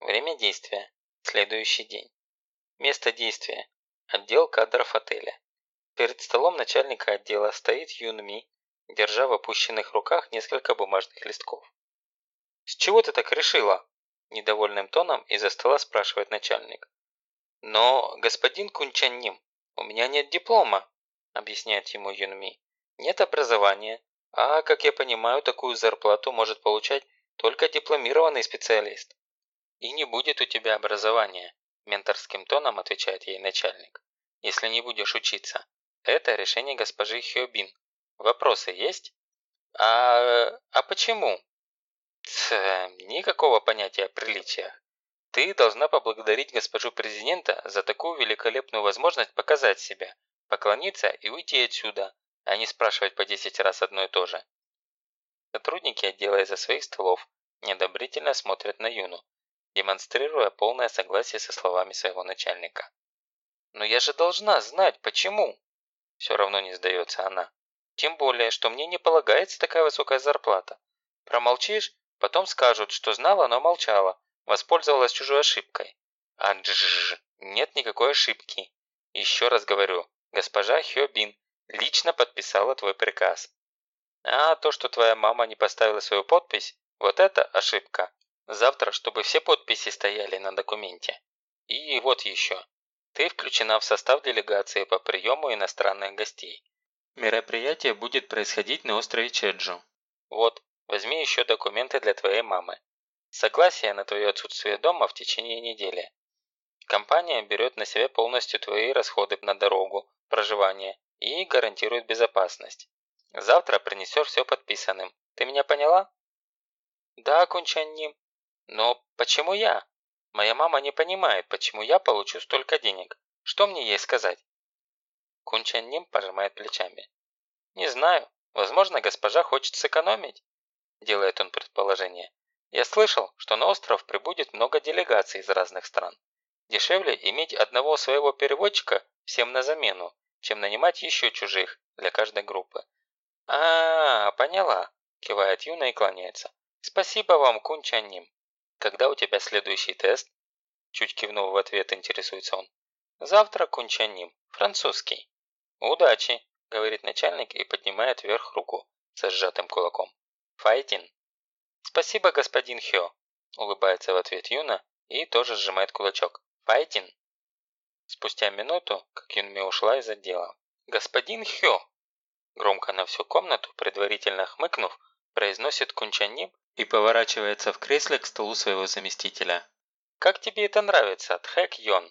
Время действия. Следующий день. Место действия. Отдел кадров отеля. Перед столом начальника отдела стоит Юн Ми, держа в опущенных руках несколько бумажных листков. «С чего ты так решила?» – недовольным тоном из-за стола спрашивает начальник. «Но, господин Кунчанним, у меня нет диплома», – объясняет ему Юн Ми. «Нет образования, а, как я понимаю, такую зарплату может получать только дипломированный специалист». «И не будет у тебя образования», – менторским тоном отвечает ей начальник, – «если не будешь учиться. Это решение госпожи Хёбин. Вопросы есть? А, а почему? Тс, никакого понятия о приличиях. Ты должна поблагодарить госпожу президента за такую великолепную возможность показать себя, поклониться и уйти отсюда, а не спрашивать по 10 раз одно и то же. Сотрудники отдела из-за своих столов неодобрительно смотрят на Юну, демонстрируя полное согласие со словами своего начальника. «Но я же должна знать, почему!» Все равно не сдается она. Тем более, что мне не полагается такая высокая зарплата. Промолчишь, потом скажут, что знала, но молчала, воспользовалась чужой ошибкой. А нет никакой ошибки. Еще раз говорю, госпожа Хёбин лично подписала твой приказ. А то, что твоя мама не поставила свою подпись, вот это ошибка. Завтра, чтобы все подписи стояли на документе. И вот еще. Ты включена в состав делегации по приему иностранных гостей. Мероприятие будет происходить на острове Чеджу. Вот, возьми еще документы для твоей мамы. Согласие на твое отсутствие дома в течение недели. Компания берет на себя полностью твои расходы на дорогу, проживание и гарантирует безопасность. Завтра принесешь все подписанным. Ты меня поняла? Да, Кунчанним. Но почему я? Моя мама не понимает, почему я получу столько денег. Что мне ей сказать? Кунчанним пожимает плечами. «Не знаю. Возможно, госпожа хочет сэкономить», – делает он предположение. «Я слышал, что на остров прибудет много делегаций из разных стран. Дешевле иметь одного своего переводчика всем на замену, чем нанимать еще чужих для каждой группы». А, -а, -а поняла», – кивает Юна и кланяется. «Спасибо вам, Кунчаним. Когда у тебя следующий тест?» Чуть кивнув в ответ, интересуется он. «Завтра Кунчаним. Французский». «Удачи!» – говорит начальник и поднимает вверх руку со сжатым кулаком. «Файтин!» «Спасибо, господин Хё!» – улыбается в ответ Юна и тоже сжимает кулачок. «Файтин!» Спустя минуту, как Юнми ушла из отдела. «Господин Хё!» Громко на всю комнату, предварительно хмыкнув, произносит Кунчаним и поворачивается в кресле к столу своего заместителя. «Как тебе это нравится, Тхэк Йон?»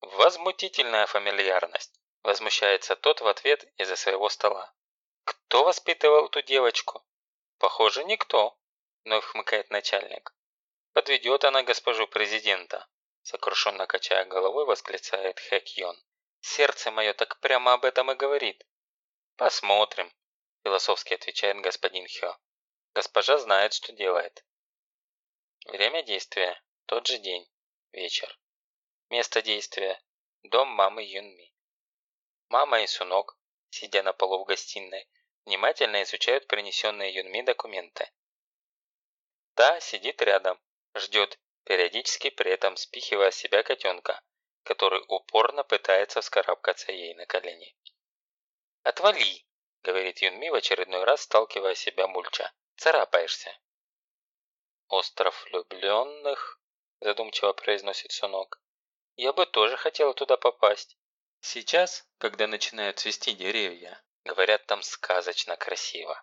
«Возмутительная фамильярность. Возмущается тот в ответ из-за своего стола. «Кто воспитывал эту девочку?» «Похоже, никто», – вновь хмыкает начальник. «Подведет она госпожу президента», – сокрушенно качая головой, восклицает Хэк Йон. «Сердце мое так прямо об этом и говорит». «Посмотрим», – философски отвечает господин Хё. «Госпожа знает, что делает». Время действия – тот же день, вечер. Место действия – дом мамы Юнми. Мама и Сунок, сидя на полу в гостиной, внимательно изучают принесенные Юнми документы. Та сидит рядом, ждет, периодически при этом спихивая себя котенка, который упорно пытается вскарабкаться ей на колени. «Отвали!» – говорит Юнми в очередной раз, сталкивая себя мульча. «Царапаешься!» «Остров влюбленных?» – задумчиво произносит Сунок. «Я бы тоже хотела туда попасть. Сейчас, когда начинают цвести деревья, говорят там сказочно красиво.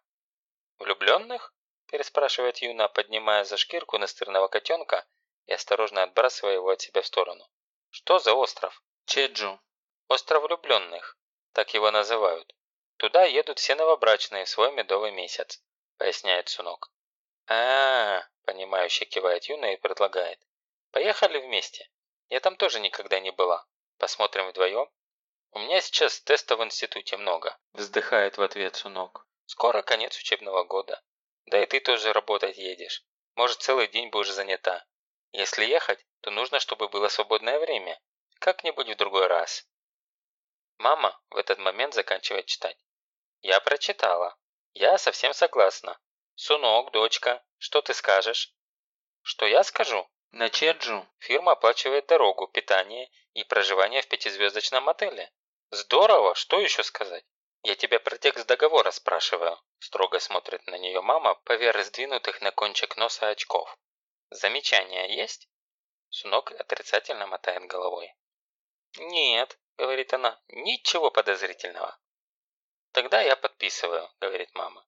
«Влюбленных?» – переспрашивает Юна, поднимая за шкирку настырного котенка и осторожно отбрасывая его от себя в сторону. «Что за остров?» «Чеджу». «Остров влюбленных», так его называют. Туда едут все новобрачные в свой медовый месяц, поясняет Сунок. а, -а, -а понимающе кивает Юна и предлагает. Поехали вместе. Я там тоже никогда не была. Посмотрим вдвоем. «У меня сейчас теста в институте много», – вздыхает в ответ Сунок. «Скоро конец учебного года. Да и ты тоже работать едешь. Может, целый день будешь занята. Если ехать, то нужно, чтобы было свободное время. Как-нибудь в другой раз». Мама в этот момент заканчивает читать. «Я прочитала. Я совсем согласна. Сунок, дочка, что ты скажешь?» «Что я скажу?» На Чеджу фирма оплачивает дорогу, питание и проживание в пятизвездочном отеле. Здорово, что еще сказать? Я тебя про текст договора спрашиваю. Строго смотрит на нее мама поверх сдвинутых на кончик носа очков. Замечания есть? Сунок отрицательно мотает головой. «Нет», — говорит она, — «ничего подозрительного». «Тогда я подписываю», — говорит мама.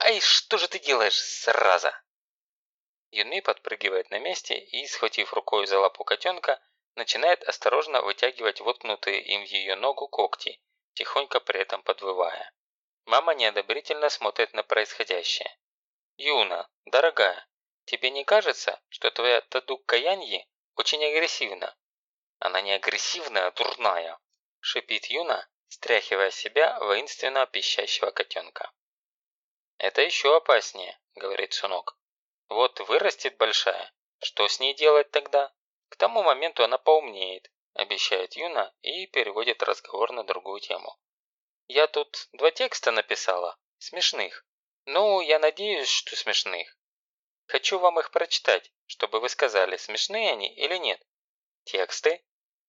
«Ай, что же ты делаешь, сраза?» Юнми подпрыгивает на месте и, схватив рукой за лапу котенка, начинает осторожно вытягивать воткнутые им в ее ногу когти, тихонько при этом подвывая. Мама неодобрительно смотрит на происходящее. «Юна, дорогая, тебе не кажется, что твоя Тадук Каяньи очень агрессивна?» «Она не агрессивная, а дурная», – шипит Юна, стряхивая себя воинственно пищащего котенка. «Это еще опаснее», – говорит Сунок. Вот вырастет большая, что с ней делать тогда? К тому моменту она поумнеет, обещает Юна и переводит разговор на другую тему. Я тут два текста написала, смешных. Ну, я надеюсь, что смешных. Хочу вам их прочитать, чтобы вы сказали, смешные они или нет. Тексты?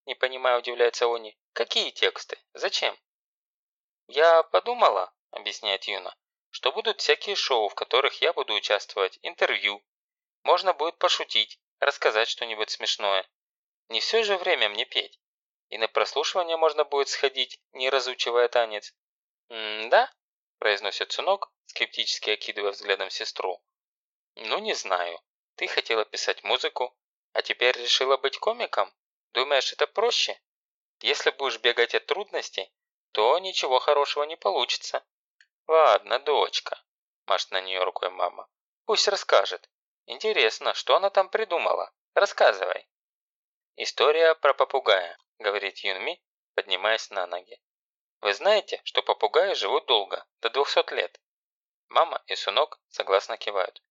Не понимаю, удивляется Они. Какие тексты? Зачем? Я подумала, объясняет Юна, что будут всякие шоу, в которых я буду участвовать, интервью. Можно будет пошутить, рассказать что-нибудь смешное. Не все же время мне петь. И на прослушивание можно будет сходить, не разучивая танец. «М-да?» – произносит сынок, скептически окидывая взглядом сестру. «Ну, не знаю. Ты хотела писать музыку, а теперь решила быть комиком? Думаешь, это проще? Если будешь бегать от трудностей, то ничего хорошего не получится. «Ладно, дочка», – машет на нее рукой мама. «Пусть расскажет. Интересно, что она там придумала? Рассказывай». «История про попугая», – говорит Юнми, поднимаясь на ноги. «Вы знаете, что попугаи живут долго, до 200 лет?» Мама и сынок согласно кивают.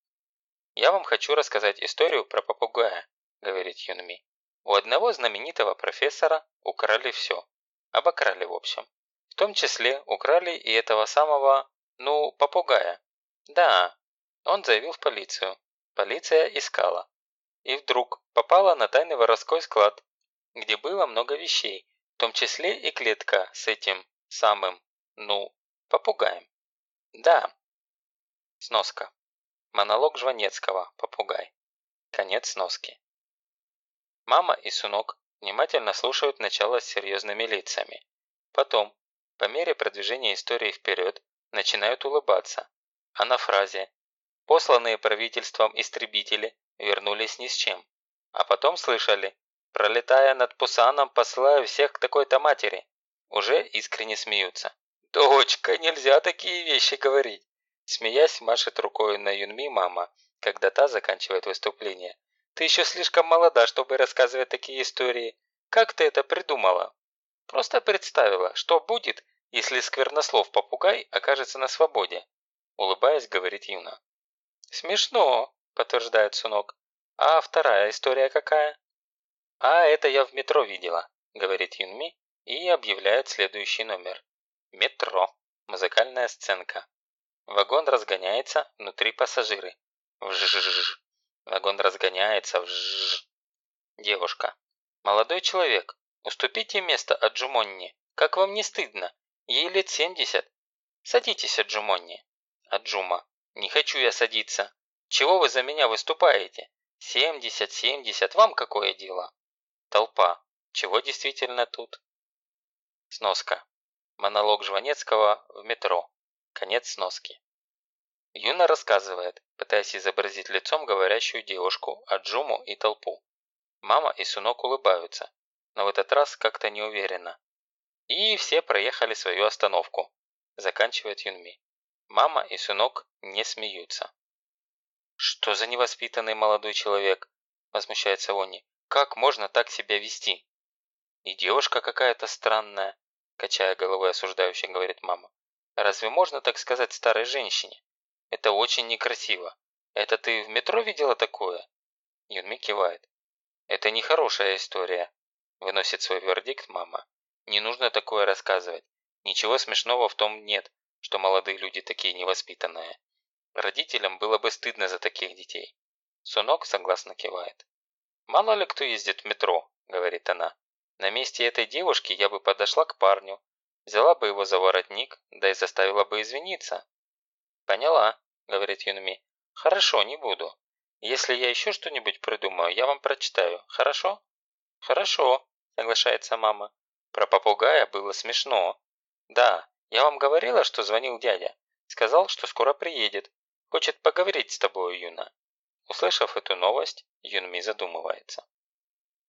«Я вам хочу рассказать историю про попугая», – говорит Юнми. «У одного знаменитого профессора украли все. Обокрали в общем. В том числе украли и этого самого, ну, попугая. Да, он заявил в полицию. Полиция искала. И вдруг попала на тайный воровской склад, где было много вещей, в том числе и клетка с этим самым, ну, попугаем. Да. Сноска. Монолог Жванецкого «Попугай». Конец сноски. Мама и сынок внимательно слушают начало с серьезными лицами. Потом, по мере продвижения истории вперед, начинают улыбаться. А на фразе «Посланные правительством истребители вернулись ни с чем». А потом слышали «Пролетая над Пусаном, посылаю всех к такой-то матери». Уже искренне смеются. «Дочка, нельзя такие вещи говорить!» Смеясь, машет рукой на Юнми мама, когда та заканчивает выступление. «Ты еще слишком молода, чтобы рассказывать такие истории. Как ты это придумала?» Просто представила, что будет, если сквернослов попугай окажется на свободе. Улыбаясь, говорит Юна. Смешно, подтверждает Сунок. А вторая история какая? А это я в метро видела, говорит Юнми и объявляет следующий номер. Метро. Музыкальная сценка. Вагон разгоняется, внутри пассажиры. Вжжж. Вагон разгоняется. Вжжж. Девушка. Молодой человек, Уступите место Аджумонни. Как вам не стыдно? Ей лет семьдесят. Садитесь, Аджумонни. Аджума. Не хочу я садиться. Чего вы за меня выступаете? Семьдесят, семьдесят, вам какое дело? Толпа. Чего действительно тут? Сноска. Монолог Жванецкого в метро. Конец сноски. Юна рассказывает, пытаясь изобразить лицом говорящую девушку, Аджуму и толпу. Мама и сынок улыбаются, но в этот раз как-то неуверенно. И все проехали свою остановку, заканчивает Юнми. Мама и сынок не смеются. «Что за невоспитанный молодой человек?» – возмущается Вони. «Как можно так себя вести?» «И девушка какая-то странная», – качая головой осуждающе, говорит мама. «Разве можно так сказать старой женщине? Это очень некрасиво. Это ты в метро видела такое?» Юнми кивает. «Это нехорошая история. Выносит свой вердикт мама. Не нужно такое рассказывать. Ничего смешного в том нет, что молодые люди такие невоспитанные. Родителям было бы стыдно за таких детей. Сунок согласно кивает. «Мало ли кто ездит в метро», – говорит она. «На месте этой девушки я бы подошла к парню, взяла бы его за воротник, да и заставила бы извиниться». «Поняла», – говорит Юнми. «Хорошо, не буду. Если я еще что-нибудь придумаю, я вам прочитаю, хорошо?» «Хорошо», – соглашается мама. Про попугая было смешно. «Да, я вам говорила, что звонил дядя. Сказал, что скоро приедет. Хочет поговорить с тобой, Юна». Услышав эту новость, Юнми задумывается.